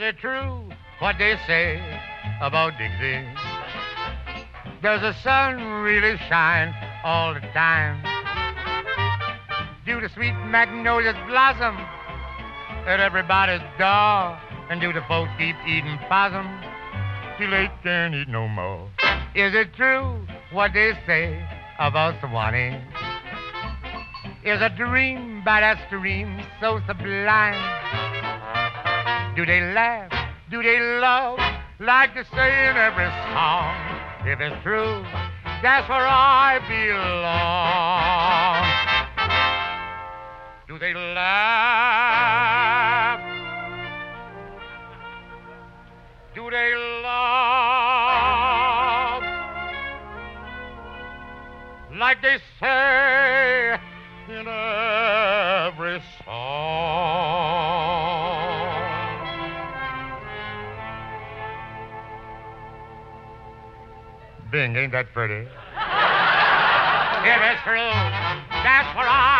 Is it true what they say about Dixie? Does the sun really shine all the time? Do the sweet magnolias blossom at everybody's door? And do the folks keep eating possum till they can't eat no more? Is it true what they say about Swanee? Is a dream by that stream so sublime? Do they laugh? Do they love? Like they say in every song. If it's true, that's where I belong. Do they laugh? Do they love? Like they say Bing, ain't that pretty? if it's true, that's where I